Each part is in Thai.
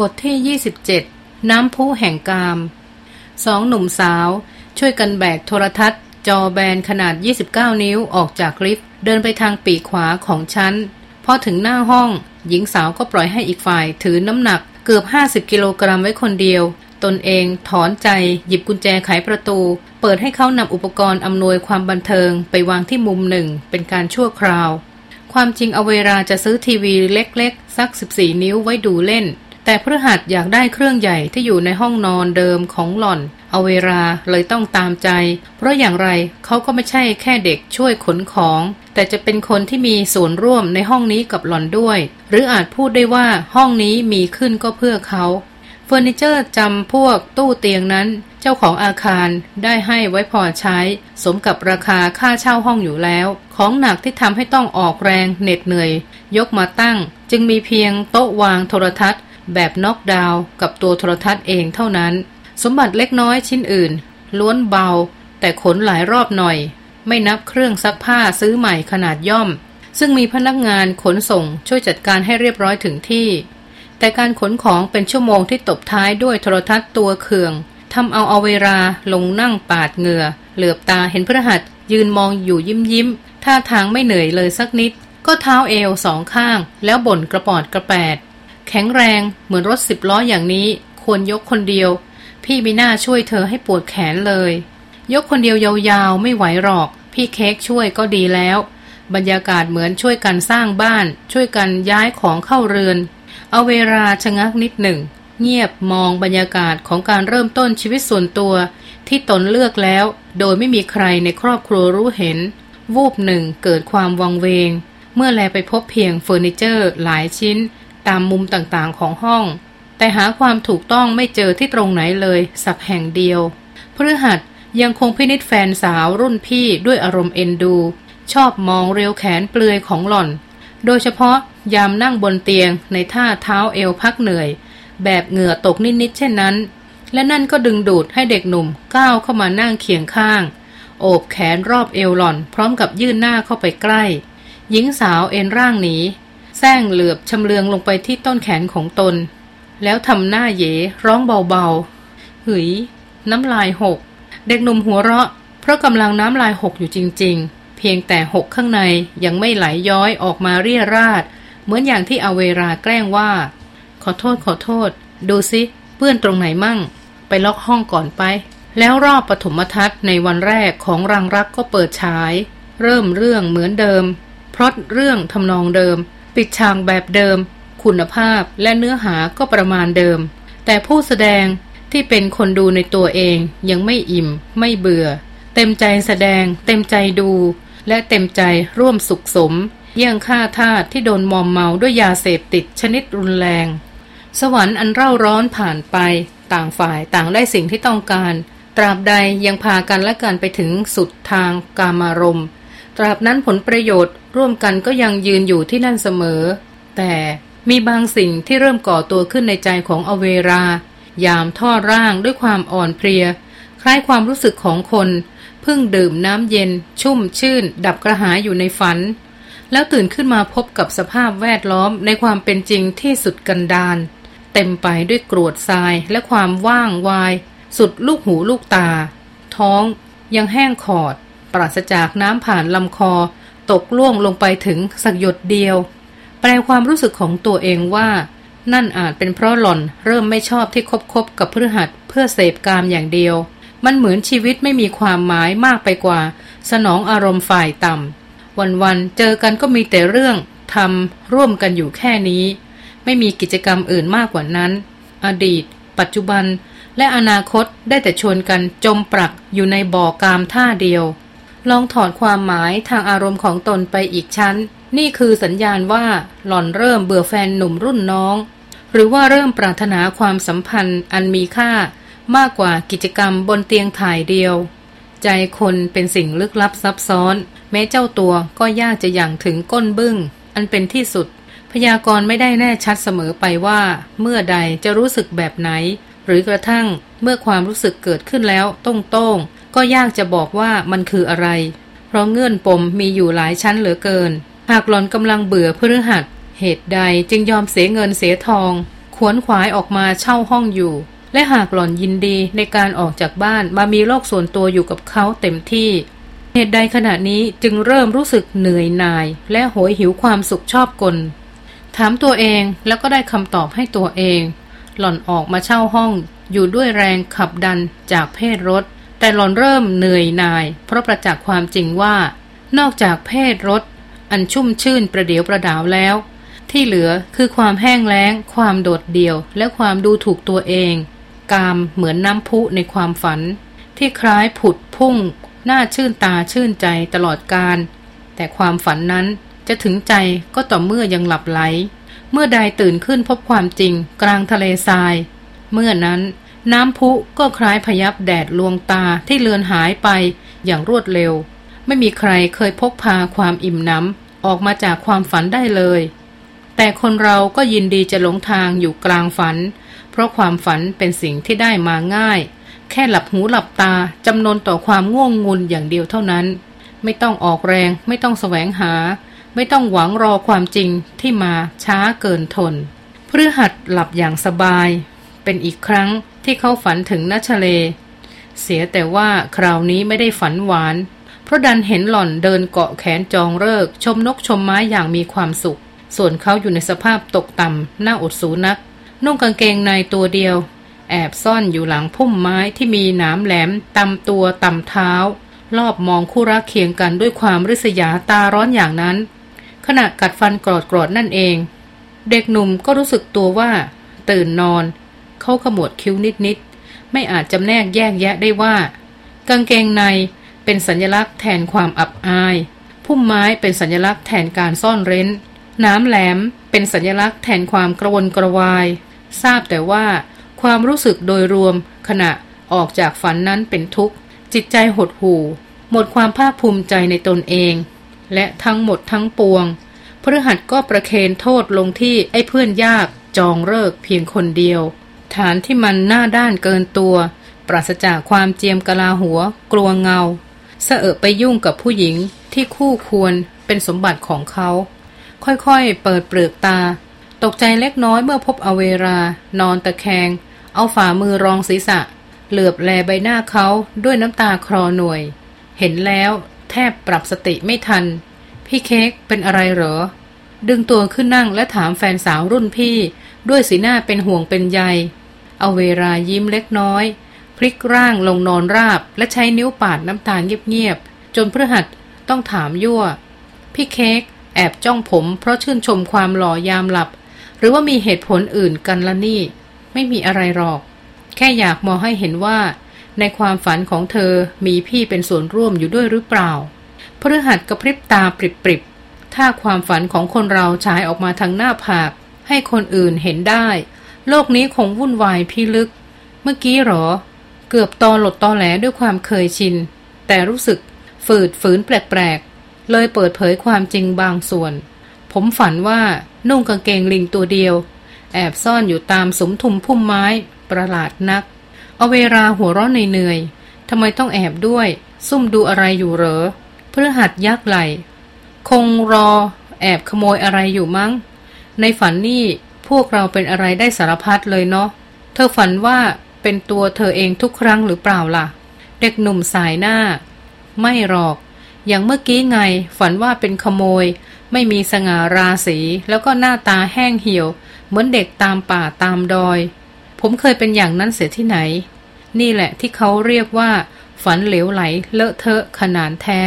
บทที่ 27 น้ำพุแห่งกาม สองหนุ่มสาว ช่วยกันแบกโทรทัศน์ จอแบนขนาด 29 นิ้วออกจากลิฟต์เดินไปทางปีกขวาของชั้น พอถึงหน้าห้อง หญิงสาวก็ปล่อยให้อีกฝ่ายถือน้ำหนักเกือบ 50 กิโลกรัมไว้คนเดียว ตนเองถอนใจ หยิบกุญแจไขประตู เปิดให้เขานำอุปกรณ์อำนวยความบันเทิงไปวางที่มุมหนึ่ง เป็นการชั่วคราว ความจริงเอาเวลาจะซื้อทีวีเล็กๆ สัก 14 นิ้วไว้ดูเล่น แต่พระหัสอยากได้เครื่องใหญ่ที่อยู่ในห้องนอนเดิมของหล่อน เอาเวลาเลยต้องตามใจ เพราะอย่างไรเขาก็ไม่ใช่แค่เด็กช่วยขนของ แต่จะเป็นคนที่มีส่วนร่วมในห้องนี้กับหล่อนด้วย หรืออาจพูดได้ว่าห้องนี้มีขึ้นก็เพื่อเขาเฟอร์นิเจอร์จำพวกตู้เตียงนั้น เจ้าของอาคารได้ให้ไว้พอใช้ สมกับราคาค่าเช่าห้องอยู่แล้ว ของหนักที่ทำให้ต้องออกแรงเหน็ดเหนื่อย ยกมาตั้ง จึงมีเพียงโต๊ะวางโทรทัศน์ แบบน็อกดาวน์กับตัวโทรทัศน์เองเท่านั้น สมบัติเล็กน้อยชิ้นอื่น ล้วนเบา แต่ขนหลายรอบหน่อย ไม่นับเครื่องซักผ้าซื้อใหม่ขนาดย่อม ซึ่งมีพนักงานขนส่งช่วยจัดการให้เรียบร้อยถึงที่ แต่การขนของเป็นชั่วโมงที่ตบท้ายด้วยโทรทัศน์ตัวเคืองทำเอาเอาเวลาลงนั่งปาดเหงื่อ เหลือบตาเห็นพระหัตยืนมองอยู่ยิ้มยิ้มท่าทางไม่เหนื่อยเลยสักนิด ก็เท้าเอวสองข้าง แล้วบ่นกระปอดกระแปด แข็งแรงเหมือนรถสิบล้ออย่างนี้ ควรยกคนเดียว พี่ไม่น่าช่วยเธอให้ปวดแขนเลย ยกคนเดียวยาวๆไม่ไหวหรอก พี่เค้กช่วยก็ดีแล้ว บรรยากาศเหมือนช่วยกันสร้างบ้าน ช่วยกันย้ายของเข้าเรือน เอาเวลาชะงักนิดหนึ่ง เงียบมองบรรยากาศของการเริ่มต้นชีวิตส่วนตัว ที่ตนเลือกแล้ว โดยไม่มีใครในครอบครัวรู้เห็น วูบหนึ่งเกิดความวังเวง เมื่อแลไปพบเพียงเฟอร์นิเจอร์หลายชิ้น ตามมุมต่างๆของห้อง แต่หาความถูกต้องไม่เจอที่ตรงไหนเลยสักแห่งเดียวพฤหัสยังคงพินิษแฟนสาวรุ่นพี่ด้วยอารมณ์เอ็นดู ชอบมองเรียวแขนเปลือยของหล่อน โดยเฉพาะยามนั่งบนเตียงในท่าเท้าเอวพักเหนื่อย แบบเหงื่อตกนิดๆเช่นนั้น และนั่นก็ดึงดูดให้เด็กหนุ่มก้าวเข้ามานั่งเคียงข้าง โอบแขนรอบเอวหล่อน พร้อมกับยื่นหน้าเข้าไปใกล้ หญิงสาวเอ็นร่างหนี แซงเหลือบชำเลืองลงไปที่ต้นแขนของตน แล้วทำหน้าเยร้องเบาๆหืยน้ำลายหก เด็กหนุ่มหัวเราะ เพราะกำลังน้ำลายหกอยู่จริง ๆ เพียงแต่หกข้างในยังไม่ไหลยย้อยออกมาเรียราด เหมือนอย่างที่อเวราแกล้งว่า ขอโทษขอโทษ ดูสิเปื้อนตรงไหนมั่ง ไปล็อกห้องก่อนไป แล้วรอบปฐมทัศน์ในวันแรกของรังรักก็เปิดฉาย เริ่มเรื่องเหมือนเดิมพราะเรื่องทำนองเดิม ปิดฉากแบบเดิม คุณภาพและเนื้อหาก็ประมาณเดิม แต่ผู้แสดงที่เป็นคนดูในตัวเองยังไม่อิ่ม ไม่เบื่อ เต็มใจแสดง เต็มใจดู และเต็มใจร่วมสุขสม เยี่ยงฆ่าทาสที่โดนมอมเมาด้วยยาเสพติดชนิดรุนแรง สวรรค์อันเร่าร้อนผ่านไป ต่างฝ่ายต่างได้สิ่งที่ต้องการ ตราบใดยังพากันและกันไปถึงสุดทางกามารมณ์ ตราบนั้นผลประโยชน์ร่วมกันก็ยังยืนอยู่ที่นั่นเสมอ แต่มีบางสิ่งที่เริ่มก่อตัวขึ้นในใจของอเวรา ยามท่อร่างด้วยความอ่อนเพลีย คล้ายความรู้สึกของคนเพิ่งดื่มน้ำเย็น ชุ่มชื่น ดับกระหายอยู่ในฝัน แล้วตื่นขึ้นมาพบกับสภาพแวดล้อมในความเป็นจริงที่สุดกันดานเต็มไปด้วยกรวดทรายและความว่างวาย สุดลูกหูลูกตา ท้องยังแห้งขอด ปราศจากน้ำผ่านลำคอ ตกล่วงลงไปถึงสักหยดเดียว แปลความรู้สึกของตัวเองว่า นั่นอาจเป็นเพราะหล่อนเริ่มไม่ชอบที่คบคบกับพฤหัสเพื่อเสพกามอย่างเดียว มันเหมือนชีวิตไม่มีความหมายมากไปกว่า สนองอารมณ์ฝ่ายต่ำวันๆเจอกันก็มีแต่เรื่องทำร่วมกันอยู่แค่นี้ ไม่มีกิจกรรมอื่นมากกว่านั้น อดีต ปัจจุบันและอนาคตได้แต่ชวนกันจมปรักอยู่ในบ่อกามท่าเดียว ลองถอดความหมายทางอารมณ์ของตนไปอีกชั้น นี่คือสัญญาณว่าหล่อนเริ่มเบื่อแฟนหนุ่มรุ่นน้อง หรือว่าเริ่มปรารถนาความสัมพันธ์อันมีค่า มากกว่ากิจกรรมบนเตียงถ่ายเดียว ใจคนเป็นสิ่งลึกลับซับซ้อน แม้เจ้าตัวก็ยากจะอย่างถึงก้นบึง้ง อันเป็นที่สุด พยากรณ์ไม่ได้แน่ชัดเสมอไปว่า เมื่อใดจะรู้สึกแบบไหน หรือกระทั่งเมื่อความรู้สึกเกิดขึ้นแล้วต้งต้งก็ยากจะบอกว่ามันคืออะไร เพราะเงื่อนปมมีอยู่หลายชั้นเหลือเกิน หากหลอนกำลังเบื่อพฤหัส เหตุใดจึงยอมเสียเงินเสียทองขวนขวายออกมาเช่าห้องอยู่ และหากหลอนยินดีในการออกจากบ้านมามีโลกส่วนตัวอยู่กับเขาเต็มที่ เหตุใดขณะนี้จึงเริ่มรู้สึกเหนื่อยหน่าย และโหยหิวความสุขชอบกล ถามตัวเองแล้วก็ได้คำตอบให้ตัวเอง หล่อนออกมาเช่าห้อง อยู่ด้วยแรงขับดันจากเพศรถ แต่หลอนเริ่มเหนื่อยนาย เพราะประจักษ์ความจริงว่า นอกจากเพศรถ อันชุ่มชื่นประเดียวประดาวแล้ว ที่เหลือคือความแห้งแล้ง ความโดดเดี่ยว และความดูถูกตัวเอง กามเหมือนน้ำพุในความฝัน ที่คล้ายผุดพุ่งน่าชื่นตาชื่นใจตลอดการ แต่ความฝันนั้นจะถึงใจก็ต่อเมื่อยังหลับไหล เมื่อใดตื่นขึ้นพบความจริง กลางทะเลทราย เมื่อนั้นน้ำพุก็คล้ายพยับแดดลวงตาที่เลือนหายไปอย่างรวดเร็ว ไม่มีใครเคยพกพาความอิ่มน้ำออกมาจากความฝันได้เลย แต่คนเราก็ยินดีจะหลงทางอยู่กลางฝัน เพราะความฝันเป็นสิ่งที่ได้มาง่าย แค่หลับหูหลับตาจำนนต่อความง่วงงุนอย่างเดียวเท่านั้น ไม่ต้องออกแรง ไม่ต้องแสวงหา ไม่ต้องหวังรอความจริงที่มาช้าเกินทนพฤหัสหลับอย่างสบาย เป็นอีกครั้งที่เขาฝันถึงนัชเล เสียแต่ว่าคราวนี้ไม่ได้ฝันหวาน เพราะดันเห็นหล่อนเดินเกาะแขนจองเลิก ชมนกชมไม้อย่างมีความสุข ส่วนเขาอยู่ในสภาพตกต่ำหน้าอดสูนัก นุ่งกางเกงในตัวเดียว แอบซ่อนอยู่หลังพุ่มไม้ที่มีหนามแหลมตำตัวตำเท้า รอบมองคู่รักเคียงกันด้วยความริษยาตาร้อนอย่างนั้น ขณะกัดฟันกรอดกรอดนั่นเอง เด็กหนุ่มก็รู้สึกตัวว่า ตื่นนอน เขาขมวดคิ้วนิดๆ ไม่อาจจำแนกแยกแยะได้ว่า กางเกงในเป็นสัญลักษณ์แทนความอับอาย พุ่มไม้เป็นสัญลักษณ์แทนการซ่อนเร้น น้ำแหลมเป็นสัญลักษณ์แทนความกระวนกระวาย ทราบแต่ว่า ความรู้สึกโดยรวมขณะออกจากฝันนั้นเป็นทุกข์ จิตใจหดหู่ หมดความภาคภูมิใจในตนเอง และทั้งหมดทั้งปวงพฤหัสก็ประเคนโทษลงที่ไอ้เพื่อนยากจองเลิกเพียงคนเดียว ฐานที่มันหน้าด้านเกินตัว ปราศจากความเจียมกะลาหัว กลัวเงาเสอะไปยุ่งกับผู้หญิงที่คู่ควรเป็นสมบัติของเขา ค่อยๆ เปิดเปลือกตา ตกใจเล็กน้อยเมื่อพบอเวรา นอนตะแคง เอาฝ่ามือรองศีรษะ เหลือบแลใบหน้าเขาด้วยน้ำตาคลอหน่วย เห็นแล้วแทบปรับสติไม่ทัน พี่เค้กเป็นอะไรเหรอ ดึงตัวขึ้นนั่งและถามแฟนสาวรุ่นพี่ ด้วยสีหน้าเป็นห่วงเป็นใย เอาเวรายิ้มเล็กน้อย พลิกร่างลงนอนราบ และใช้นิ้วปาดน้ำตาเงียบๆ จนพฤหัสต้องถามยั่ว พี่เค้กแอบจ้องผมเพราะชื่นชมความหล่อยามหลับ หรือว่ามีเหตุผลอื่นกันละนี่ ไม่มีอะไรหรอก แค่อยากมองให้เห็นว่า ในความฝันของเธอมีพี่เป็นส่วนร่วมอยู่ด้วยหรือเปล่าพฤหัสกระพริบตาปริบๆถ้าความฝันของคนเราฉายออกมาทางหน้าผาก ให้คนอื่นเห็นได้ โลกนี้คงวุ่นวายพิลึก เมื่อกี้หรอ เกือบตอหลดตอแหลด้วยความเคยชิน แต่รู้สึกฝืดฝืนแปลกๆ เลยเปิดเผยความจริงบางส่วน ผมฝันว่านุ่งกางเกงลิงตัวเดียว แอบซ่อนอยู่ตามสมทุมพุ่มไม้ประหลาดนัก เอาเวลาหัวร้อนเหนื่อยๆทำไมต้องแอบด้วย ซุ่มดูอะไรอยู่เหรอเพื่อหัดยักไหล คงรอแอบขโมยอะไรอยู่มั้ง ในฝันนี่พวกเราเป็นอะไรได้สารพัดเลยเนาะ เธอฝันว่าเป็นตัวเธอเองทุกครั้งหรือเปล่าล่ะ เด็กหนุ่มสายหน้า ไม่หรอก อย่างเมื่อกี้ไงฝันว่าเป็นขโมย ไม่มีสง่าราศีแล้วก็หน้าตาแห้งเหี่ยว เหมือนเด็กตามป่าตามดอย ผมเคยเป็นอย่างนั้นเสียที่ไหน นี่แหละที่เขาเรียกว่า ฝันเหลวไหลเลอะเทอะขนานแท้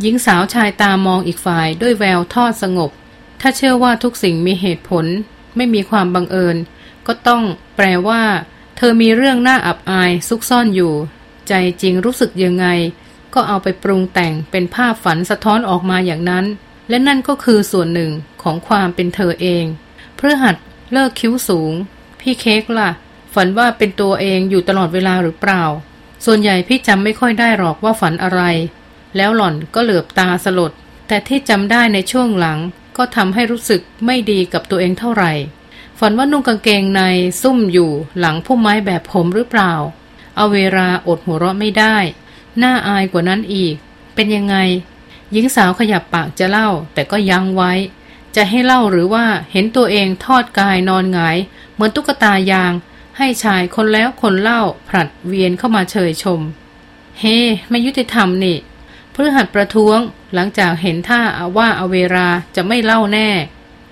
หญิงสาวชายตามองอีกฝ่ายด้วยแววทอดสงบ ถ้าเชื่อว่าทุกสิ่งมีเหตุผล ไม่มีความบังเอิญ ก็ต้องแปลว่า เธอมีเรื่องน่าอับอายซุกซ่อนอยู่ ใจจริงรู้สึกยังไง ก็เอาไปปรุงแต่งเป็นภาพฝันสะท้อนออกมาอย่างนั้น และนั่นก็คือส่วนหนึ่งของความเป็นเธอเอง เพื่อหัดเลิกคิ้วสูง พี่เค้กล่ะ ฝันว่าเป็นตัวเองอยู่ตลอดเวลาหรือเปล่า ส่วนใหญ่พี่จำไม่ค่อยได้หรอกว่าฝันอะไร แล้วหล่อนก็เหลือบตาสลด แต่ที่จำได้ในช่วงหลัง ก็ทำให้รู้สึกไม่ดีกับตัวเองเท่าไหร่ ฝันว่านุ่งกางเกงในซุ่มอยู่หลังพุ่มไม้แบบผมหรือเปล่า เอาเวลาอดหัวเราะไม่ได้ น่าอายกว่านั้นอีก เป็นยังไง หญิงสาวขยับปากจะเล่า แต่ก็ยั้งไว้ จะให้เล่าหรือว่าเห็นตัวเองทอดกายนอนหงาย เหมือนตุ๊กตายาง ให้ชายคนแล้วคนเล่าผลัดเวียนเข้ามาเชยชม เฮไม่ยุติธรรมนี่ พฤหัสประท้วงหลังจากเห็นท่าว่าอเวราจะไม่เล่าแน่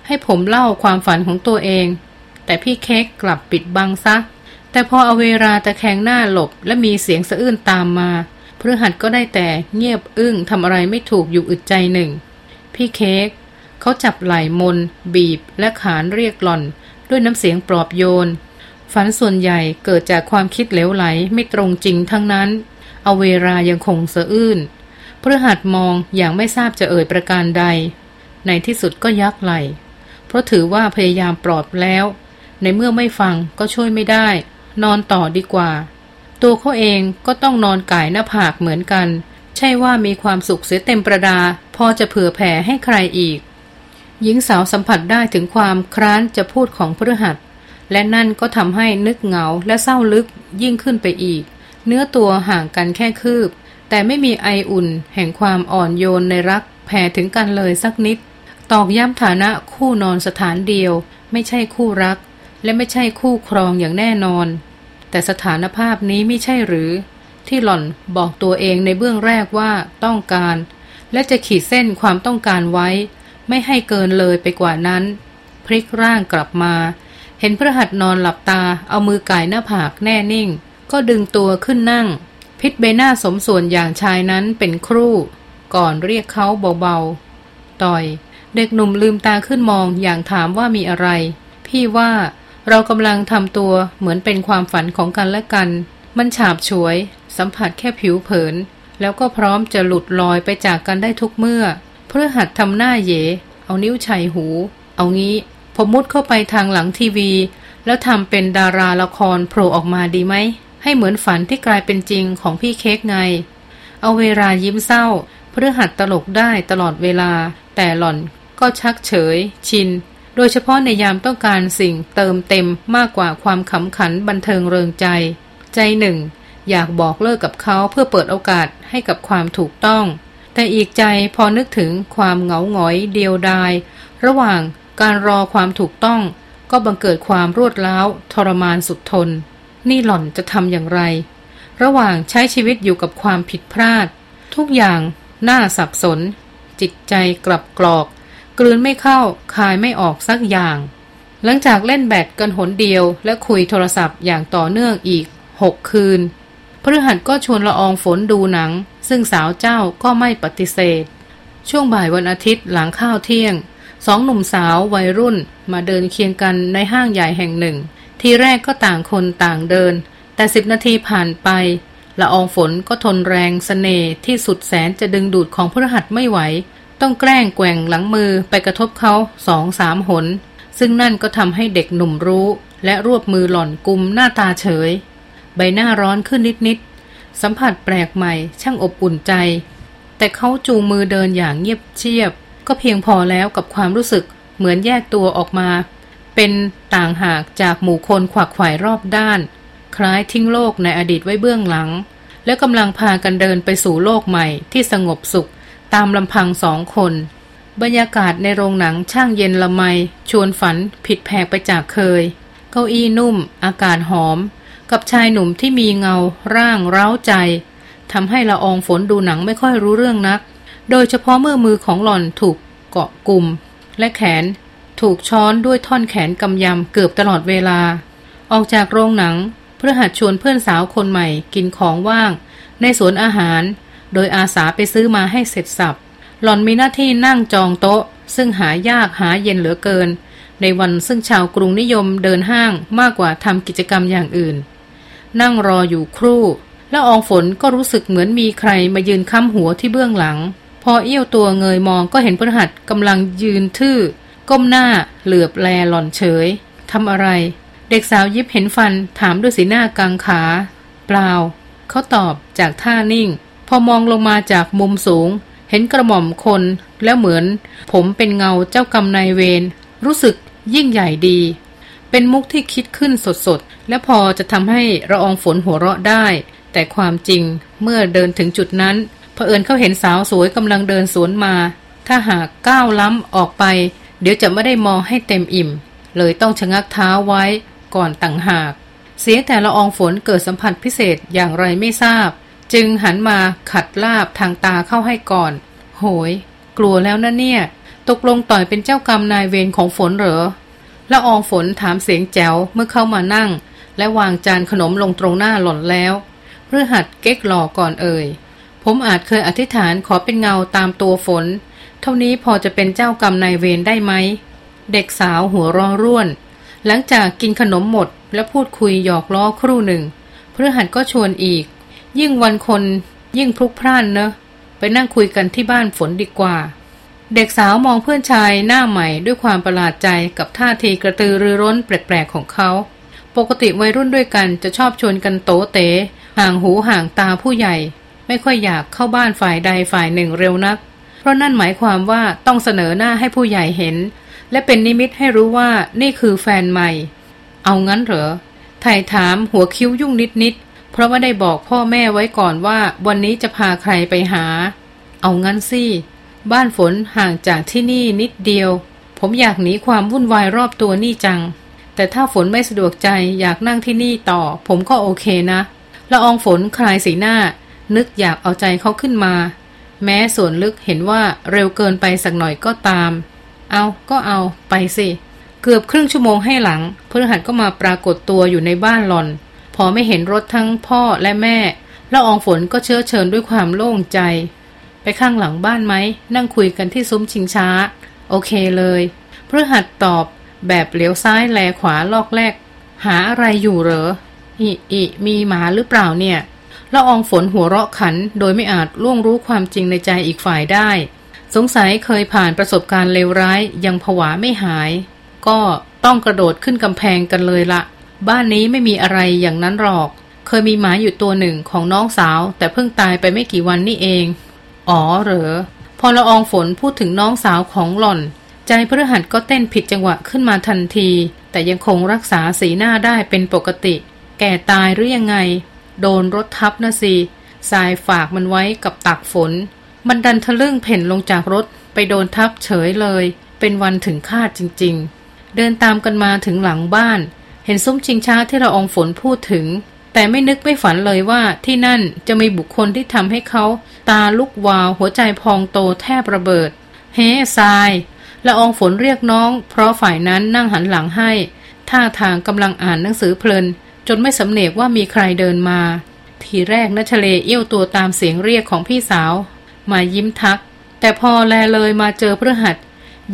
ให้ผมเล่าความฝันของตัวเอง แต่พี่เค้กกลับปิดบังซะ แต่พออเวราตะแคงหน้าหลบและมีเสียงสะอื้นตามมาพฤหัสก็ได้แต่เงียบอึ้งทำอะไรไม่ถูกอยู่อึดใจหนึ่ง พี่เค้กเขาจับไหล่มน บีบและขานเรียกหล่อน ด้วยน้ำเสียงปลอบโยน ฝันส่วนใหญ่เกิดจากความคิดเหลวไหลไม่ตรงจริงทั้งนั้นเอาเวลายังคงสะอื้น พฤหัสมองอย่างไม่ทราบจะเอ่ยประการใด ในที่สุดก็ยักไหล เพราะถือว่าพยายามปลอบแล้ว ในเมื่อไม่ฟังก็ช่วยไม่ได้ นอนต่อดีกว่า ตัวเขาเองก็ต้องนอนก่ายหน้าผากเหมือนกัน ใช่ว่ามีความสุขเสียเต็มประดา พอจะเผื่อแผ่ให้ใครอีก หญิงสาวสัมผัสได้ถึงความคร้านจะพูดของพฤหัส และนั่นก็ทำให้นึกเหงาและเศร้าลึกยิ่งขึ้นไปอีก เนื้อตัวห่างกันแค่คืบ แต่ไม่มีไออุ่นแห่งความอ่อนโยนในรักแผ่ถึงกันเลยสักนิด ตอกย้ำฐานะคู่นอนสถานเดียว ไม่ใช่คู่รัก และไม่ใช่คู่ครองอย่างแน่นอน แต่สถานภาพนี้ไม่ใช่หรือ ที่หล่อนบอกตัวเองในเบื้องแรกว่าต้องการ และจะขีดเส้นความต้องการไว้ ไม่ให้เกินเลยไปกว่านั้น พลิกร่างกลับมา เห็นพระหัตนอนหลับตาเอามือก่ายหน้าผากแน่นิ่ง ก็ดึงตัวขึ้นนั่ง พิษใบหน้าสมส่วนอย่างชายนั้นเป็นครู่ ก่อนเรียกเขาเบาๆ ต่อย เด็กหนุ่มลืมตาขึ้นมองอย่างถามว่ามีอะไร พี่ว่าเรากำลังทำตัวเหมือนเป็นความฝันของกันและกัน มันฉาบฉวย สัมผัสแค่ผิวเผิน แล้วก็พร้อมจะหลุดลอยไปจากกันได้ทุกเมื่อ เพื่อหัดทำหน้าเยเอานิ้วชัยหู เอางี้ ผมมุดเข้าไปทางหลังทีวี แล้วทำเป็นดาราละครโผล่ออกมาดีไหม ให้เหมือนฝันที่กลายเป็นจริงของพี่เค้กไง เอาเวลายิ้มเศร้า เพื่อหัดตลกได้ตลอดเวลา แต่หล่อนก็ชักเฉย ชิน โดยเฉพาะในยามต้องการสิ่งเติมเต็มมากกว่าความขำขันบันเทิงเริงใจ ใจหนึ่ง อยากบอกเลิกกับเขาเพื่อเปิดโอกาสให้กับความถูกต้อง แต่อีกใจพอนึกถึงความเหงาหงอยเดียวดาย ระหว่างการรอความถูกต้องก็บังเกิดความรวดร้าวทรมานสุดทน นี่หล่อนจะทำอย่างไร ระหว่างใช้ชีวิตอยู่กับความผิดพลาด ทุกอย่างน่าสับสน จิตใจกลับกรอก กลืนไม่เข้าคายไม่ออกสักอย่าง หลังจากเล่นแบดกันหนเดียว และคุยโทรศัพท์อย่างต่อเนื่องอีกหกคืนพฤหัสก็ชวนละอองฝนดูหนัง ซึ่งสาวเจ้าก็ไม่ปฏิเสธ ช่วงบ่ายวันอาทิตย์หลังข้าวเที่ยงสองหนุ่มสาววัยรุ่นมาเดินเคียงกันในห้างใหญ่แห่งหนึ่ง ทีแรกก็ต่างคนต่างเดิน แต่สิบนาทีผ่านไปละอองฝนก็ทนแรงสเสน่ห์ที่สุดแสนจะดึงดูดของพระหัตไม่ไหว ต้องแกล้งแกว่งหลังมือไปกระทบเขาสองสามหน ซึ่งนั่นก็ทำให้เด็กหนุ่มรู้ และรวบมือหล่อนกุมหน้าตาเฉย ใบหน้าร้อนขึ้นนิดๆสัมผัสแปลกใหม่ช่างอบอุ่นใจ แต่เขาจูงมือเดินอย่างเงียบเชียบ ก็เพียงพอแล้วกับความรู้สึกเหมือนแยกตัวออกมา เป็นต่างหากจากหมู่คนขวักไขว่รอบด้าน คล้ายทิ้งโลกในอดีตไว้เบื้องหลัง และกำลังพากันเดินไปสู่โลกใหม่ที่สงบสุข ตามลำพังสองคน บรรยากาศในโรงหนังช่างเย็นละไม ชวนฝันผิดแผกไปจากเคย เก้าอี้นุ่ม อากาศหอม กับชายหนุ่มที่มีเงา ร่างเร้าใจทำให้ละอองฝนดูหนังไม่ค่อยรู้เรื่องนัก โดยเฉพาะเมื่อมือของหล่อนถูกเกาะกลุ่ม และแขน ถูกช้อนด้วยท่อนแขนกำยำเกือบตลอดเวลา ออกจากโรงหนัง เพื่อหัดชวนเพื่อนสาวคนใหม่กินของว่าง ในสวนอาหาร โดยอาสาไปซื้อมาให้เสร็จสับ หล่อนมีหน้าที่นั่งจองโต๊ะ ซึ่งหายากหาเย็นเหลือเกิน ในวันซึ่งชาวกรุงนิยมเดินห้างมากกว่าทำกิจกรรมอย่างอื่น นั่งรออยู่ครู่ แล้วอองฝนก็รู้สึกเหมือนมีใครมายืนค้ำหัวที่เบื้องหลัง พอเอี้ยวตัวเงยมองก็เห็นพระหัตกำลังยืนทื่อ ก้มหน้าเหลือบแลหล่อนเฉยทำอะไร เด็กสาวยิบเห็นฟันถามด้วยสีหน้ากังขา เปล่า เขาตอบจากท่านิ่ง พอมองลงมาจากมุมสูง เห็นกระหม่อมคนแล้วเหมือน ผมเป็นเงาเจ้ากรรมนายเวรรู้สึกยิ่งใหญ่ดี เป็นมุกที่คิดขึ้นสดๆ และพอจะทำให้ระอองฝนหัวเราะได้ แต่ความจริงเมื่อเดินถึงจุดนั้นเผอิญเขาเห็นสาวสวยกำลังเดินสวนมา ถ้าหากก้าวล้ำออกไป เดี๋ยวจะไม่ได้มองให้เต็มอิ่ม เลยต้องชะงักเท้าไว้ก่อนต่างหาก เสียงแต่ละอองฝนเกิดสัมผัสพิเศษอย่างไรไม่ทราบ จึงหันมาขัดลาบทางตาเข้าให้ก่อน โหย กลัวแล้วนะเนี่ย ตกลงต่อยเป็นเจ้ากรรมนายเวรของฝนเหรอละอองฝนถามเสียงแจ๋วเมื่อเข้ามานั่ง และวางจานขนมลงตรงหน้าหล่อนแล้วเพื่อหัดเก๊กหล่อก่อนเอ่ยผมอาจเคยอธิษฐานขอเป็นเงาตามตัวฝน เท่านี้พอจะเป็นเจ้ากรรมนายเวรได้ไหม เด็กสาวหัวร้อร่วน หลังจากกินขนมหมดและพูดคุยหยอกล้อครู่หนึ่งเพื่อหัดก็ชวนอีก ยิ่งวันคนยิ่งพลุกพล่านเนอะไปนั่งคุยกันที่บ้านฝนดีกว่า เด็กสาวมองเพื่อนชายหน้าใหม่ด้วยความประหลาดใจกับท่าทีกระตือรือร้นแปลกๆของเขา ปกติวัยรุ่นด้วยกันจะชอบชวนกันโตเต๋ห่างหูห่างตาผู้ใหญ่ ไม่ค่อยอยากเข้าบ้านฝ่ายใดฝ่ายหนึ่งเร็วนัก เพราะนั่นหมายความว่าต้องเสนอหน้าให้ผู้ใหญ่เห็น และเป็นนิมิตให้รู้ว่านี่คือแฟนใหม่ เอางั้นเหรอไถ่ถามหัวคิ้วยุ่งนิดๆ เพราะว่าได้บอกพ่อแม่ไว้ก่อนว่าวันนี้จะพาใครไปหา เอางั้นสิ บ้านฝนห่างจากที่นี่นิดเดียว ผมอยากหนีความวุ่นวายรอบตัวนี่จัง แต่ถ้าฝนไม่สะดวกใจอยากนั่งที่นี่ต่อ ผมก็โอเคนะละอองฝนคลายสีหน้า นึกอยากเอาใจเขาขึ้นมา แม้ส่วนลึกเห็นว่าเร็วเกินไปสักหน่อยก็ตาม เอาก็เอาไปสิ เกือบครึ่งชั่วโมงให้หลังพฤหัสก็มาปรากฏตัวอยู่ในบ้านหลอน พอไม่เห็นรถทั้งพ่อและแม่ละอองฝนก็เชื้อเชิญด้วยความโล่งใจ ไปข้างหลังบ้านไหม นั่งคุยกันที่ซุ้มชิงช้า โอเคเลยพฤหัสตอบแบบเหลียวซ้ายแลขวาลอกแรกหาอะไรอยู่เหรออิอิมีหมาหรือเปล่าเนี่ย ละอองฝนหัวเราะขัน โดยไม่อาจล่วงรู้ความจริงในใจอีกฝ่ายได้ สงสัยเคยผ่านประสบการณ์เลวร้าย ยังผวาไม่หาย ก็ต้องกระโดดขึ้นกำแพงกันเลยละ บ้านนี้ไม่มีอะไรอย่างนั้นหรอก เคยมีหมาอยู่ตัวหนึ่งของน้องสาว แต่เพิ่งตายไปไม่กี่วันนี่เอง อ๋อเหรอ พอละอองฝนพูดถึงน้องสาวของหล่อน ใจพฤหัสก็เต้นผิดจังหวะขึ้นมาทันที แต่ยังคงรักษาสีหน้าได้เป็นปกติ แก่ตายหรือยังไง โดนรถทับนะสิทรายฝากมันไว้กับตักฝน มันดันทะลึ่งเพ่นลงจากรถไปโดนทับเฉยเลย เป็นวันถึงคาดจริง ๆ เดินตามกันมาถึงหลังบ้าน เห็นซุ้มชิงช้าที่ละอองฝนพูดถึง แต่ไม่นึกไม่ฝันเลยว่าที่นั่นจะมีบุคคลที่ทำให้เขาตาลุกวาวหัวใจพองโตแทบระเบิด เฮ้ทรายละอองฝนเรียกน้อง เพราะฝ่ายนั้นนั่งหันหลังให้ ท่าทางกำลังอ่านหนังสือเพลิน จนไม่สำเนกว่ามีใครเดินมา ทีแรกนัชเลเอี้ยวตัวตามเสียงเรียกของพี่สาว มายิ้มทัก แต่พอแลเลยมาเจอพฤหัส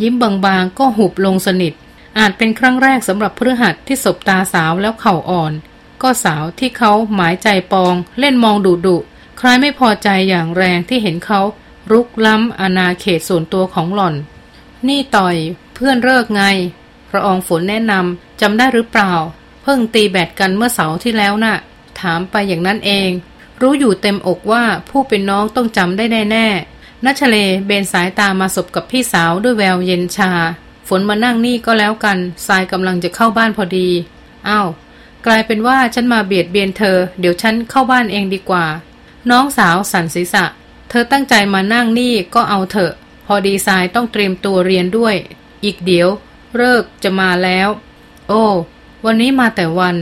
ยิ้มบางๆก็หุบลงสนิท อาจเป็นครั้งแรกสำหรับพฤหัสที่สบตาสาวแล้วเข่าอ่อน ก็สาวที่เขาหมายใจปอง เล่นมองดุดุใครไม่พอใจอย่างแรงที่เห็นเขารุกล้ำอาณาเขตส่วนตัวของหล่อน นี่ต่อย เพื่อนเลิกไง พระองฝนแนะนำจำได้หรือเปล่า พิ่งตีแบดกันเมื่อเสาร์ที่แล้วนะ่ะ ถามไปอย่างนั้นเอง รู้อยู่เต็มอกว่าผู้เป็นน้องต้องจำได้แน่ๆนัชเลเบนสายตามาสบกับพี่สาวด้วยแววเย็นชา ฝนมานั่งนี่ก็แล้วกันทรายกำลังจะเข้าบ้านพอดีอา้าวกลายเป็นว่าฉันมาเบียดเบียนเธอ เดี๋ยวฉันเข้าบ้านเองดีกว่า น้องสาวสันศีษะ เธอตั้งใจมานั่งนี่ก็เอาเถอะ พอดีไซน์ต้องเตรียมตัวเรียนด้วย อีกเดี๋ยวเลิกจะมาแล้ว โอ้ วันนี้มาแต่วัน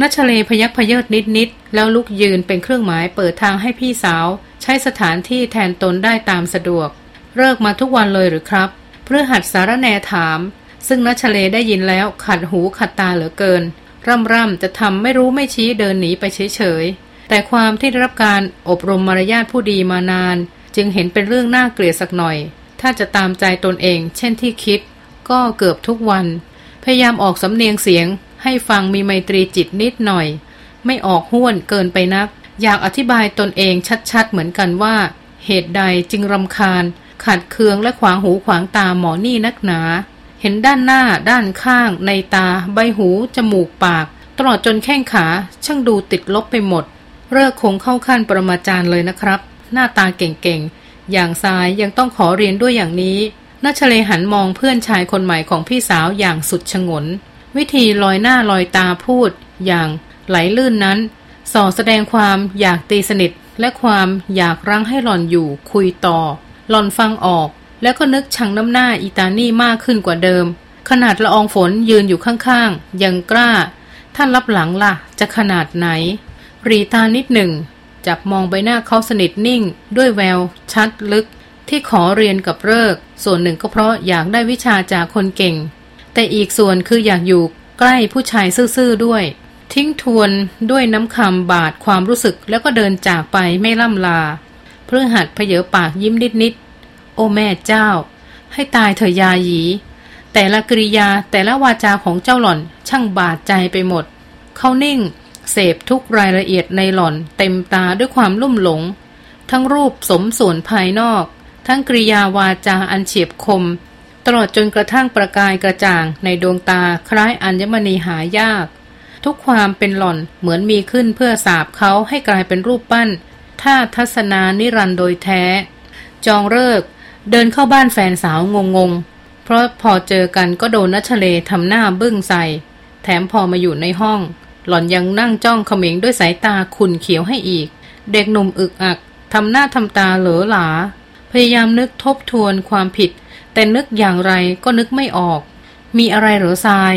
นัชเลพยักพเยิดนิดนิดแล้วลุกยืนเป็นเครื่องหมายเปิดทางให้พี่สาว ใช้สถานที่แทนตนได้ตามสะดวก เลิกมาทุกวันเลยหรือครับเพื่อหัดสารแนถาม ซึ่งนัชเลได้ยินแล้วขัดหูขัดตาเหลือเกิน ร่ำร่ำจะทำไม่รู้ไม่ชี้เดินหนีไปเฉยๆ แต่ความที่ได้รับการอบรมมารยาทผู้ดีมานาน จึงเห็นเป็นเรื่องน่าเกลียดสักหน่อย ถ้าจะตามใจตนเอง เช่นที่คิด ก็เกือบทุกวัน พยายามออกสำเนียงเสียง ให้ฟังมีไมตรีจิตนิดหน่อย ไม่ออกห้วนเกินไปนัก อยากอธิบายตนเองชัดๆเหมือนกันว่า เหตุใดจึงรำคาญ ขัดเคืองและขวางหูขวางตาหมอนี่นักหนา เห็นด้านหน้า ด้านข้าง ในตา ใบหู จมูกปาก ตลอดจนแข้งขา ช่างดูติดลบไปหมด เลิกคงเข้าขั้นประมาจารย์เลยนะครับ หน้าตาเก่งๆอย่างทรายยังต้องขอเรียนด้วยอย่างนี้นัชเลหันมองเพื่อนชายคนใหม่ของพี่สาวอย่างสุดชงน วิธีลอยหน้าลอยตาพูด อย่างไหลลื่นนั้น ส่อแสดงความอยากตีสนิท และความอยากรั้งให้หล่อนอยู่คุยต่อ หล่อนฟังออก แล้วก็นึกชังน้ำหน้าอีตานี่มากขึ้นกว่าเดิม ขนาดละอองฝนยืนอยู่ข้างๆ ยังกล้า ท่านรับหลังล่ะ จะขนาดไหน รีตานิดหนึ่ง จับมองใบหน้าเขาสนิทนิ่ง ด้วยแวว ชัดลึกที่ขอเรียนกับเลิก ส่วนหนึ่งก็เพราะอยากได้วิชาจากคนเก่ง แต่อีกส่วนคืออยากอยู่ใกล้ผู้ชายซื่อๆด้วย ทิ้งทวนด้วยน้ำคำบาดความรู้สึกแล้วก็เดินจากไปไม่ล่ำลา เพื่อหัดเพเยอปากยิ้มนิดๆโอ้แม่เจ้า ให้ตายเถอะยาหยี แต่ละกริยาแต่ละวาจาของเจ้าหล่อนช่างบาดใจไปหมด เขานิ่ง เสพทุกรายละเอียดในหล่อนเต็มตาด้วยความลุ่มหลง ทั้งรูปสมส่วนภายนอก ทั้งกริยาวาจาอันเฉียบคม ตลอดจนกระทั่งประกายกระจ่างในดวงตาคล้ายอัญมณีหายาก ทุกความเป็นหล่อนเหมือนมีขึ้นเพื่อสาบเขาให้กลายเป็นรูปปั้นท่าทัศนานิรันโดยแท้ จองเลิก เดินเข้าบ้านแฟนสาวงงงเพราะพอเจอกันก็โดนนัชเลทำหน้าบึ้งใส่ แถมพอมาอยู่ในห้อง หล่อนยังนั่งจ้องเขม็งด้วยสายตาขุนเขียวให้อีก เด็กหนุ่มอึกอักทำหน้าทำตาเหลอหลา พยายามนึกทบทวนความผิด แต่นึกอย่างไรก็นึกไม่ออก มีอะไรหรอทราย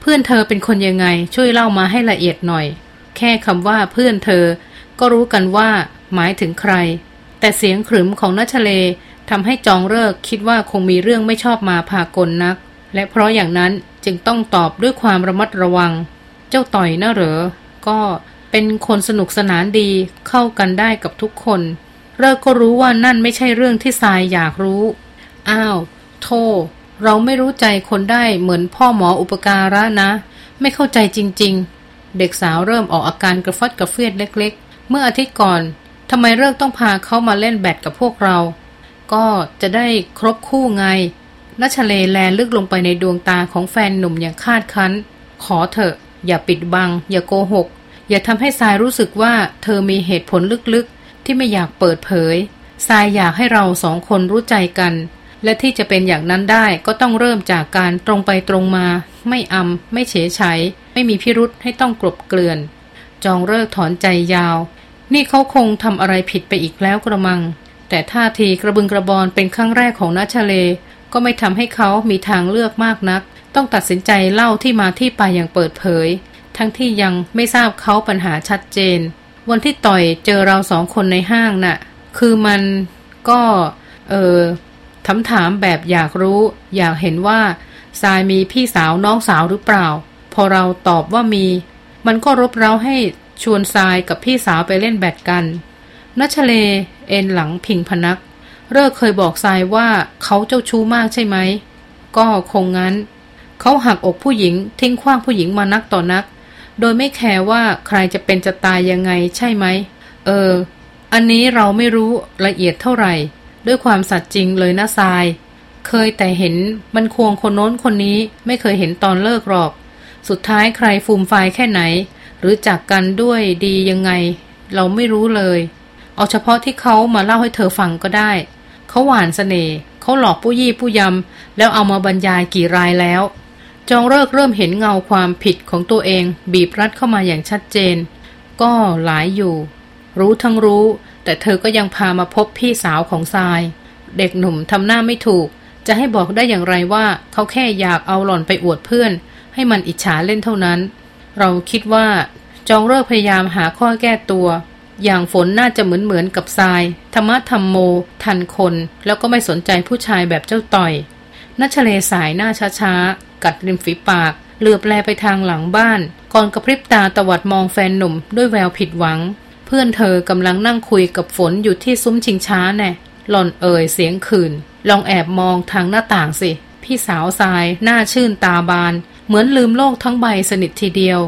เพื่อนเธอเป็นคนยังไงช่วยเล่ามาให้ละเอียดหน่อย แค่คำว่าเพื่อนเธอ ก็รู้กันว่าหมายถึงใคร แต่เสียงขรึมของนัชเลทำให้จองเลิกคิดว่าคงมีเรื่องไม่ชอบมาพากลนัก และเพราะอย่างนั้นจึงต้องตอบด้วยความระมัดระวัง เจ้าต่อยน่าเหรอ ก็เป็นคนสนุกสนานดีเข้ากันได้กับทุกคนเลิกก็รู้ว่านั่นไม่ใช่เรื่องที่ทรายอยากรู้ อ้าว โทเราไม่รู้ใจคนได้เหมือนพ่อหมออุปการะนะ ไม่เข้าใจจริง ๆ เด็กสาวเริ่มออกอาการกระฟัดกระเฟียดเล็ก ๆ เมื่ออาทิตย์ก่อนทำไมเลิกต้องพาเขามาเล่นแบดกับพวกเรา ก็จะได้ครบคู่ไงนัชเลแลลึกลงไปในดวงตาของแฟนหนุ่มอย่างคาดคั้น ขอเถอะ อย่าปิดบัง อย่าโกหก อย่าทำให้ทรายรู้สึกว่าเธอมีเหตุผลลึกๆ ที่ไม่อยากเปิดเผยทรายอยากให้เราสองคนรู้ใจกัน และที่จะเป็นอย่างนั้นได้ก็ต้องเริ่มจากการตรงไปตรงมา ไม่อำไม่เฉยชัยไม่มีพิรุษให้ต้องกลบเกลื่อน จองเลิกถอนใจยาว นี่เขาคงทำอะไรผิดไปอีกแล้วกระมัง แต่ท่าทีกระบึงกระบอนเป็นครั้งแรกของนัชเล ก็ไม่ทำให้เขามีทางเลือกมากนัก ต้องตัดสินใจเล่าที่มาที่ไปอย่างเปิดเผย ทั้งที่ยังไม่ทราบเขาปัญหาชัดเจน วันที่ต่อยเจอเราสองคนในห้างน่ะ คือมันก็ เออ ถามถามแบบอยากรู้ อยากเห็นว่าทรายมีพี่สาวน้องสาวหรือเปล่า พอเราตอบว่ามี มันก็รบเร้าให้ชวนทรายกับพี่สาวไปเล่นแบดกันนัชเล เอ็นหลังพิงพนัก เลิกเคยบอกทรายว่าเขาเจ้าชู้มากใช่ไหม ก็คงงั้น เขาหักอกผู้หญิง ทิ้งขว้างผู้หญิงมานักต่อนัก โดยไม่แคร์ว่าใครจะเป็นจะตายยังไงใช่ไหม เออ อันนี้เราไม่รู้ละเอียดเท่าไหร่ ด้วยความสัตย์จริงเลยนะทราย เคยแต่เห็นมันควงคนโน้นคนนี้ไม่เคยเห็นตอนเลิกหรอก สุดท้ายใครฟูมไฟแค่ไหน หรือจากกันด้วยดียังไง เราไม่รู้เลย เอาเฉพาะที่เขามาเล่าให้เธอฟังก็ได้ เขาหวานสเสน่ห์เขาหลอกผู้ยี่ผู้ยำแล้วเอามาบรรยายกี่รายแล้วจองเลิกเริ่มเห็นเงาความผิดของตัวเอง บีบรัดเข้ามาอย่างชัดเจน ก็หลายอยู่ รู้ทั้งรู้ แต่เธอก็ยังพามาพบพี่สาวของทราย เด็กหนุ่มทำหน้าไม่ถูก จะให้บอกได้อย่างไรว่าเขาแค่อยากเอาหล่อนไปอวดเพื่อน ให้มันอิจฉาเล่นเท่านั้น เราคิดว่าจองเลิกพยายามหาข้อแก้ตัว อย่างฝนน่าจะเหมือนเหมือนกับทราย ธรรมะธรรมโม ทันคน แล้วก็ไม่สนใจผู้ชายแบบเจ้าต่อยนัชเลสายหน้าช้าๆ กัดริมฝีปาก เหลือบแลไปทางหลังบ้าน ก่อนกระพริบตาตวัดมองแฟนหนุ่มด้วยแววผิดหวัง เพื่อนเธอกำลังนั่งคุยกับฝนอยู่ที่ซุ้มชิงช้าแน่หล่อนเอ่ยเสียงขืนลองแอบมองทางหน้าต่างสิ พี่สาวทรายหน้าชื่นตาบาน เหมือนลืมโลกทั้งใบสนิททีเดียว